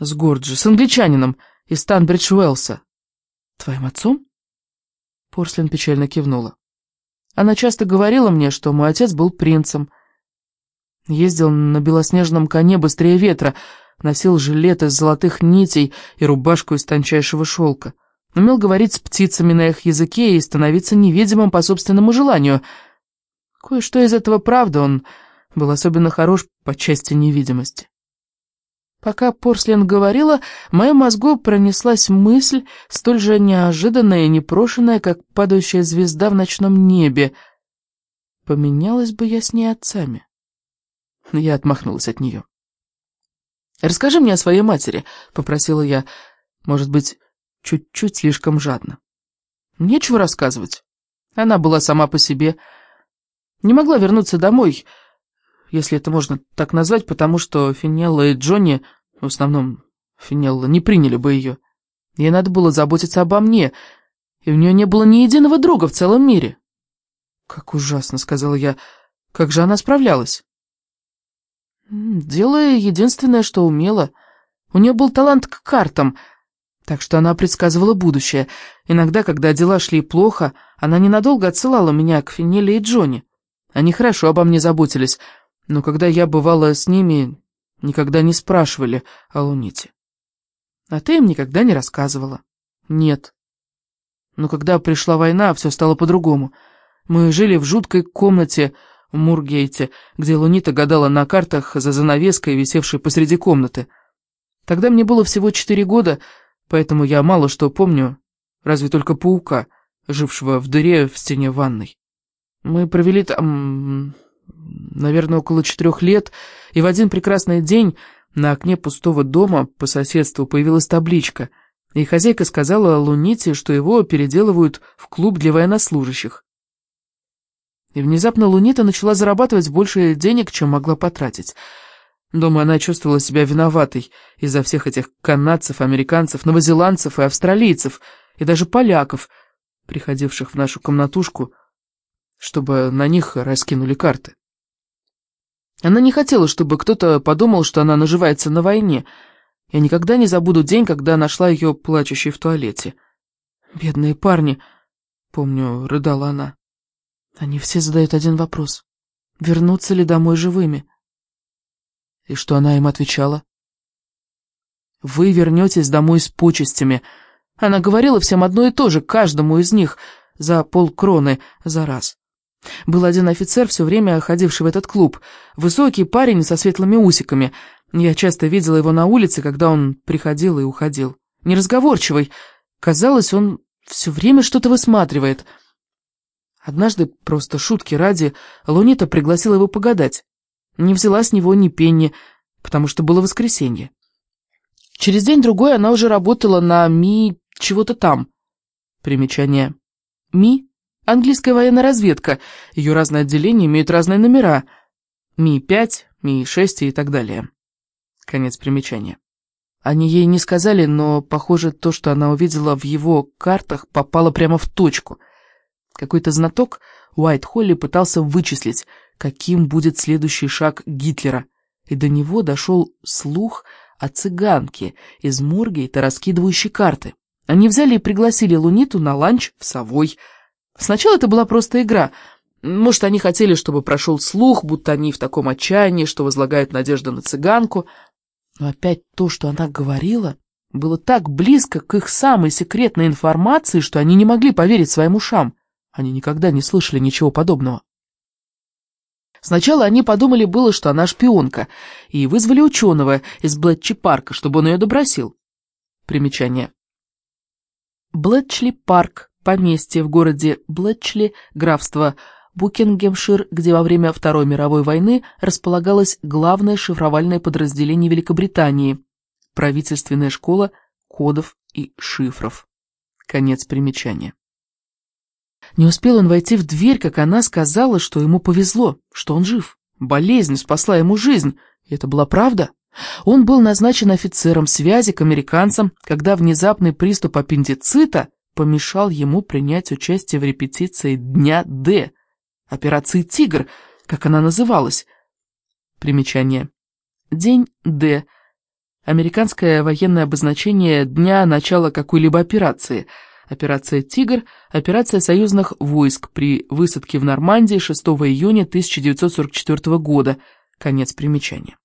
С Горджи, с англичанином из Танбридж-Уэллса. Твоим отцом? Порслин печально кивнула. Она часто говорила мне, что мой отец был принцем. Ездил на белоснежном коне быстрее ветра, носил жилет из золотых нитей и рубашку из тончайшего шелка. Умел говорить с птицами на их языке и становиться невидимым по собственному желанию. Кое-что из этого правда, он был особенно хорош по части невидимости. Пока Порслин говорила, в моем мозгу пронеслась мысль, столь же неожиданная и непрошенная, как падающая звезда в ночном небе. Поменялась бы я с ней отцами. Я отмахнулась от нее. «Расскажи мне о своей матери», — попросила я. «Может быть, чуть-чуть слишком жадно». «Нечего рассказывать. Она была сама по себе. Не могла вернуться домой, если это можно так назвать, потому что Финелла и Джонни, в основном Финелла, не приняли бы ее. Ей надо было заботиться обо мне, и у нее не было ни единого друга в целом мире». «Как ужасно», — сказала я. «Как же она справлялась?» Делая единственное, что умела. У нее был талант к картам, так что она предсказывала будущее. Иногда, когда дела шли плохо, она ненадолго отсылала меня к Финеле и Джонни. Они хорошо обо мне заботились, но когда я бывала с ними, никогда не спрашивали о Луните. А ты им никогда не рассказывала? Нет. Но когда пришла война, все стало по-другому. Мы жили в жуткой комнате, в Мургейте, где Лунита гадала на картах за занавеской, висевшей посреди комнаты. Тогда мне было всего четыре года, поэтому я мало что помню, разве только паука, жившего в дыре в стене ванной. Мы провели там, наверное, около четырех лет, и в один прекрасный день на окне пустого дома по соседству появилась табличка, и хозяйка сказала Луните, что его переделывают в клуб для военнослужащих. И внезапно Лунита начала зарабатывать больше денег, чем могла потратить. Думаю, она чувствовала себя виноватой из-за всех этих канадцев, американцев, новозеландцев и австралийцев, и даже поляков, приходивших в нашу комнатушку, чтобы на них раскинули карты. Она не хотела, чтобы кто-то подумал, что она наживается на войне. Я никогда не забуду день, когда нашла ее плачущей в туалете. «Бедные парни», — помню, рыдала она. Они все задают один вопрос. Вернутся ли домой живыми? И что она им отвечала? Вы вернетесь домой с почестями. Она говорила всем одно и то же, каждому из них, за полкроны за раз. Был один офицер, все время ходивший в этот клуб. Высокий парень со светлыми усиками. Я часто видела его на улице, когда он приходил и уходил. Неразговорчивый. Казалось, он все время что-то высматривает — Однажды, просто шутки ради, Лунита пригласила его погадать. Не взяла с него ни пенни, потому что было воскресенье. Через день-другой она уже работала на Ми... чего-то там. Примечание. Ми — английская военная разведка. Ее разные отделения имеют разные номера. Ми-5, Ми-6 и так далее. Конец примечания. Они ей не сказали, но, похоже, то, что она увидела в его картах, попало прямо в точку — какой-то знаток Уайт Холли пытался вычислить, каким будет следующий шаг Гитлера, и до него дошел слух о цыганке из Мургейта, раскидывающей карты. Они взяли и пригласили Луниту на ланч в Совой. Сначала это была просто игра. Может, они хотели, чтобы прошел слух, будто они в таком отчаянии, что возлагают надежды на цыганку. Но опять то, что она говорила, было так близко к их самой секретной информации, что они не могли поверить своим ушам. Они никогда не слышали ничего подобного. Сначала они подумали было, что она шпионка, и вызвали ученого из Блэтчи-парка, чтобы он ее добросил. Примечание. Блэтчли-парк, поместье в городе Блэтчли, графство Букингемшир, где во время Второй мировой войны располагалось главное шифровальное подразделение Великобритании, правительственная школа кодов и шифров. Конец примечания. Не успел он войти в дверь, как она сказала, что ему повезло, что он жив. Болезнь спасла ему жизнь, и это была правда. Он был назначен офицером связи к американцам, когда внезапный приступ аппендицита помешал ему принять участие в репетиции Дня Д, операции «Тигр», как она называлась. Примечание. День Д. Американское военное обозначение дня начала какой-либо операции. Операция «Тигр», операция союзных войск при высадке в Нормандии 6 июня 1944 года. Конец примечания.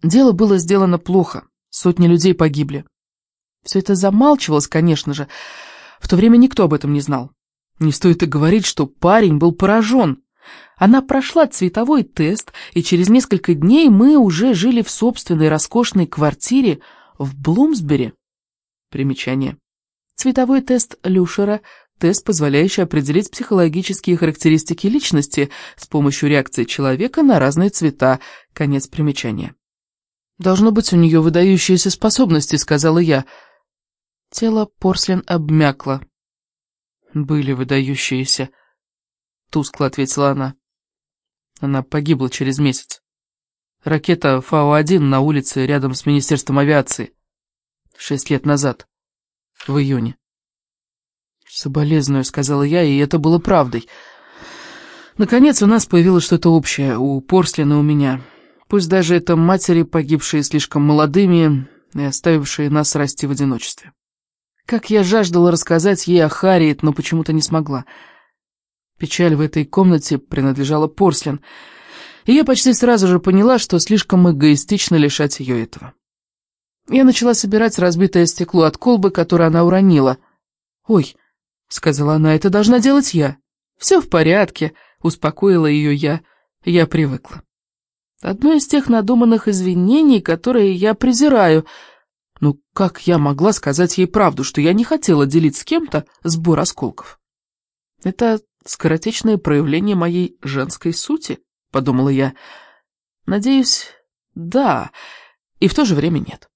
Дело было сделано плохо, сотни людей погибли. Все это замалчивалось, конечно же. В то время никто об этом не знал. Не стоит и говорить, что парень был поражен. Она прошла цветовой тест, и через несколько дней мы уже жили в собственной роскошной квартире в Блумсбери. Примечание. Цветовой тест Люшера – тест, позволяющий определить психологические характеристики личности с помощью реакции человека на разные цвета. Конец примечания. «Должно быть у нее выдающиеся способности», — сказала я. Тело Порслин обмякло. «Были выдающиеся», — тускло ответила она. Она погибла через месяц. Ракета Фау-1 на улице рядом с Министерством авиации. Шесть лет назад. В июне. «Соболезную», — сказала я, и это было правдой. Наконец у нас появилось что-то общее, у Порслина и у меня. Пусть даже это матери, погибшие слишком молодыми и оставившие нас расти в одиночестве. Как я жаждала рассказать ей о Харриет, но почему-то не смогла. Печаль в этой комнате принадлежала Порслин, и я почти сразу же поняла, что слишком эгоистично лишать ее этого. Я начала собирать разбитое стекло от колбы, которое она уронила. «Ой», — сказала она, — «это должна делать я». «Все в порядке», — успокоила ее я. Я привыкла. Одно из тех надуманных извинений, которые я презираю — ну как я могла сказать ей правду, что я не хотела делить с кем-то сбор осколков? Это скоротечное проявление моей женской сути, подумала я. Надеюсь, да, и в то же время нет.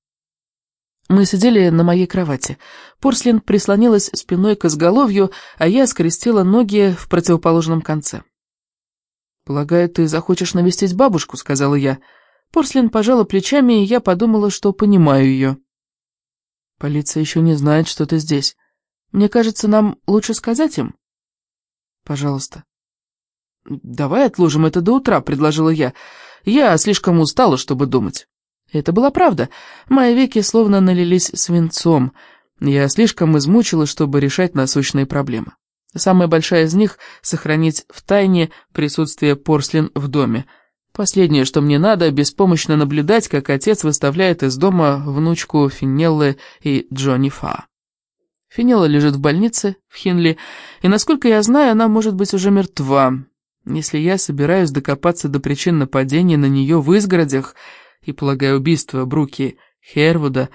Мы сидели на моей кровати. Порслин прислонилась спиной к изголовью, а я скрестила ноги в противоположном конце. «Полагаю, ты захочешь навестить бабушку», — сказала я. Порслин пожала плечами, и я подумала, что понимаю ее. Полиция еще не знает, что ты здесь. Мне кажется, нам лучше сказать им. Пожалуйста. Давай отложим это до утра, предложила я. Я слишком устала, чтобы думать. Это была правда. Мои веки словно налились свинцом. Я слишком измучилась, чтобы решать насущные проблемы. Самая большая из них — сохранить в тайне присутствие Порслин в доме — Последнее, что мне надо, беспомощно наблюдать, как отец выставляет из дома внучку Финеллы и Джонни Фа. Финелла лежит в больнице в Хинли, и, насколько я знаю, она может быть уже мертва. Если я собираюсь докопаться до причин нападения на нее в изгородях и, полагаю, убийства Бруки Хервуда,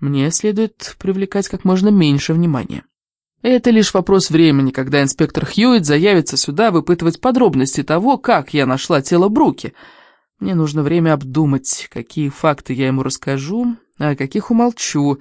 мне следует привлекать как можно меньше внимания. Это лишь вопрос времени, когда инспектор Хьюитт заявится сюда выпытывать подробности того, как я нашла тело Бруки. Мне нужно время обдумать, какие факты я ему расскажу, а каких умолчу,